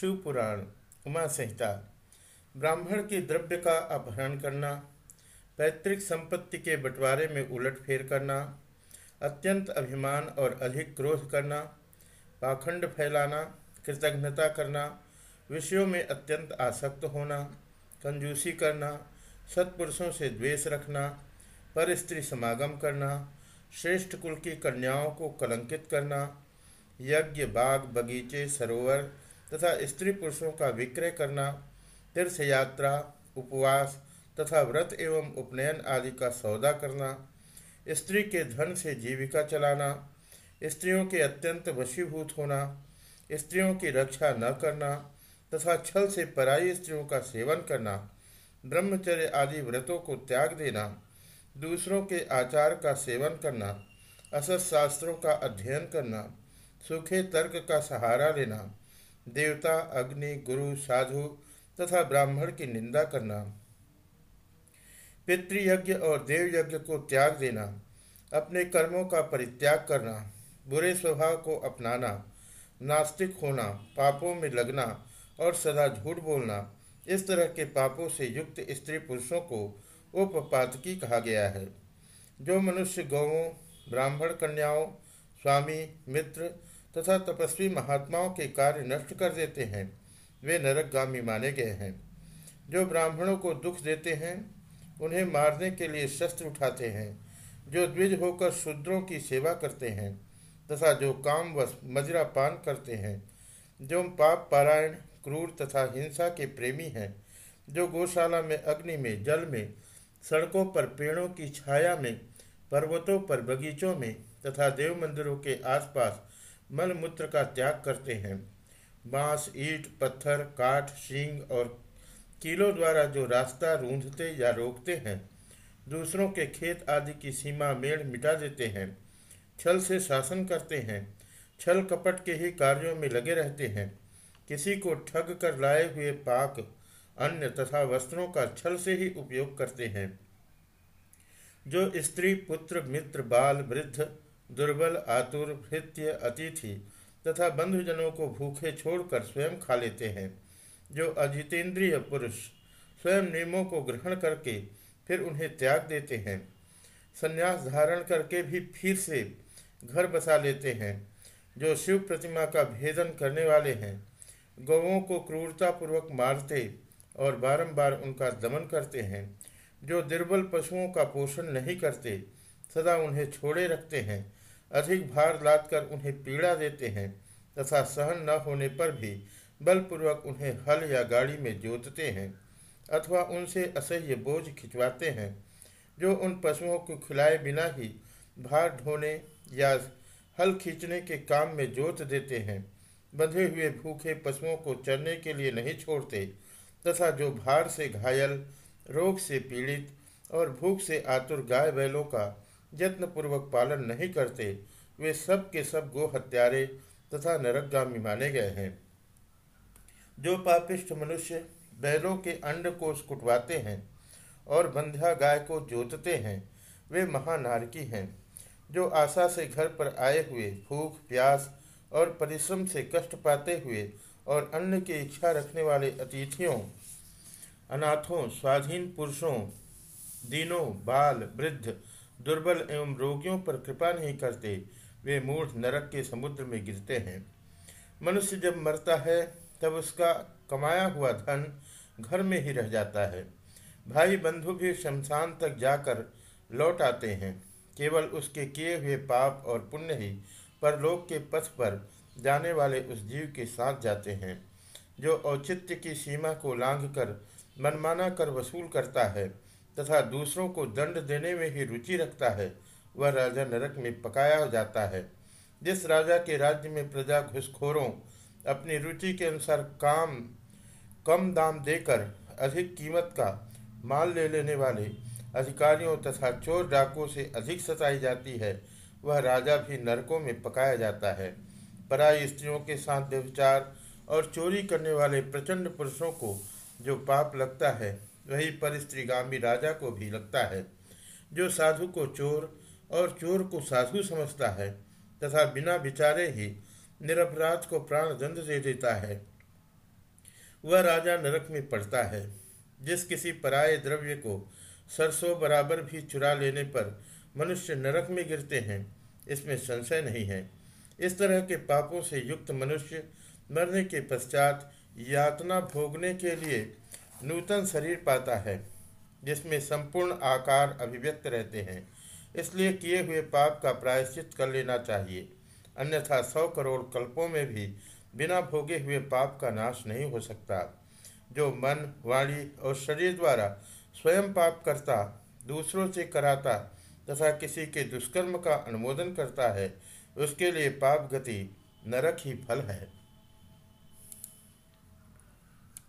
शिव पुराण उमा संहिता, ब्राह्मण के द्रव्य का अपहरण करना, पैतृक संपत्ति के बंटवारे में उलटफेर करना, अत्यंत अभिमान और अधिक क्रोध करना, पाखंड फैलाना, कृतज्ञता करना, विषयों में अत्यंत आसक्त होना, कंजूसी करना, सत्पुरुषों से द्वेष रखना, पर स्त्री समागम करना, श्रेष्ठ कुल की कन्याओं को कलंकित करना, यज्ञ, बाग, बगीचे, सरोवर तथा स्त्री पुरुषों का विक्रय करना तीर्थ यात्रा उपवास तथा व्रत एवं उपनयन आदि का सौदा करना, स्त्री के धन से जीविका चलाना, स्त्रियों के अत्यंत वशीभूत होना, स्त्रियों की रक्षा न करना तथा छल से पराई स्त्रियों का सेवन करना, ब्रह्मचर्य आदि व्रतों को त्याग देना, दूसरों के आचार का सेवन करना, असत शास्त्रों का अध्ययन करना, सूखे तर्क का सहारा लेना देवता, अग्नि, गुरु, साधु तथा ब्राह्मण की निंदा करना। पितृयज्ञ और देव यज्ञ को त्याग देना। अपने कर्मों का परित्याग करना। बुरे स्वभाव को अपनाना। नास्तिक होना। पापों में लगना और सदा झूठ बोलना। इस तरह के पापों से युक्त स्त्री पुरुषों को उपपातकी कहा गया है। जो मनुष्य गौों ब्राह्मण कन्याओं, स्वामी, मित्र तथा तपस्वी महात्माओं के कार्य नष्ट कर देते हैं। वे नरकगामी माने गए हैं। जो ब्राह्मणों को दुख देते हैं, उन्हें मारने के लिए शस्त्र उठाते हैं। जो द्विज होकर शूद्रों की सेवा करते हैं, तथा जो काम व मजरा पान करते हैं, जो पाप पारायण, क्रूर तथा हिंसा के प्रेमी हैं, जो गौशाला में अग्नि में, जल में, सड़कों पर, पेड़ों की छाया में, पर्वतों पर, बगीचों में तथा देव मंदिरों के आसपास मल मूत्र का त्याग करते हैं। बाँस, ईट, पत्थर, काठ शींग और कीलों द्वारा जो रास्ता रूंधते या रोकते हैं, दूसरों के खेत आदि की सीमा मेड़ मिटा देते हैं, छल से शासन करते हैं, छल कपट के ही कार्यों में लगे रहते हैं। किसी को ठग कर लाए हुए पाक अन्य तथा वस्त्रों का छल से ही उपयोग करते हैं। जो स्त्री, पुत्र, मित्र, बाल, वृद्ध दुर्बल आतुर भृत्य अतिथि तथा बंधुजनों को भूखे छोड़कर स्वयं खा लेते हैं। जो अजितेंद्रिय पुरुष स्वयं नियमों को ग्रहण करके फिर उन्हें त्याग देते हैं। संन्यास धारण करके भी फिर से घर बसा लेते हैं। जो शिव प्रतिमा का भेदन करने वाले हैं गौों को क्रूरतापूर्वक मारते और बारंबार उनका दमन करते हैं। जो दुर्बल पशुओं का पोषण नहीं करते, सदा उन्हें छोड़े रखते हैं। अधिक भार लादकर उन्हें पीड़ा देते हैं तथा सहन न होने पर भी बलपूर्वक उन्हें हल या गाड़ी में जोतते हैं अथवा उनसे असह्य बोझ खिंचवाते हैं, जो उन पशुओं को खिलाए बिना ही भार ढोने या हल खींचने के काम में जोत देते हैं। बंधे हुए भूखे पशुओं को चरने के लिए नहीं छोड़ते तथा जो भार से घायल, रोग से पीड़ित और भूख से आतुर गाय बैलों का यत्नपूर्वक पालन नहीं करते, वे सब के सब गो हत्यारे तथा नरकगामी माने गए हैं। जो पापिष्ठ मनुष्य बैलों के अंड को कुटवाते हैं और बंध्या गाय को जोतते हैं, वे महानारकी हैं, जो आशा से घर पर आए हुए भूख, प्यास और परिश्रम से कष्ट पाते हुए और अन्न की इच्छा रखने वाले अतिथियों, अनाथों, स्वाधीन पुरुषों, दीनों, बाल, वृद्ध दुर्बल एवं रोगियों पर कृपा नहीं करते, वे मूर्ख नरक के समुद्र में गिरते हैं। मनुष्य जब मरता है, तब उसका कमाया हुआ धन घर में ही रह जाता है। भाई बंधु भी शमशान तक जाकर लौट आते हैं। केवल उसके किए हुए पाप और पुण्य ही परलोक के पथ पर जाने वाले उस जीव के साथ जाते हैं, जो औचित्य की सीमा को लांघ कर मनमाना कर वसूल करता है। तथा दूसरों को दंड देने में ही रुचि रखता है, वह राजा नरक में पकाया जाता है। जिस राजा के राज्य में प्रजा घुसखोरों अपनी रुचि के अनुसार काम, कम दाम देकर अधिक कीमत का माल ले लेने वाले अधिकारियों तथा चोर डाकुओं से अधिक सताई जाती है, वह राजा भी नरकों में पकाया जाता है। पराई स्त्रियों के साथ व्यविचार और चोरी करने वाले प्रचंड पुरुषों को जो पाप लगता है वही परिस्त्रीगामी राजा को भी लगता है, जो साधु को चोर और चोर को साधु समझता है तथा बिना विचारे ही निरपराध को प्राण दंड दे देता है। वह राजा नरक में पड़ता है, जिस किसी पराये द्रव्य को सरसों बराबर भी चुरा लेने पर मनुष्य नरक में गिरते हैं, इसमें संशय नहीं है। इस तरह के पापों से युक्त मनुष्य मरने के पश्चात यातना भोगने के लिए नूतन शरीर पाता है, जिसमें संपूर्ण आकार अभिव्यक्त रहते हैं। इसलिए किए हुए पाप का प्रायश्चित कर लेना चाहिए। अन्यथा सौ करोड़ कल्पों में भी बिना भोगे हुए पाप का नाश नहीं हो सकता। जो मन, वाणी और शरीर द्वारा स्वयं पाप करता, दूसरों से कराता तथा किसी के दुष्कर्म का अनुमोदन करता है, उसके लिए पाप गति नरक ही फल है।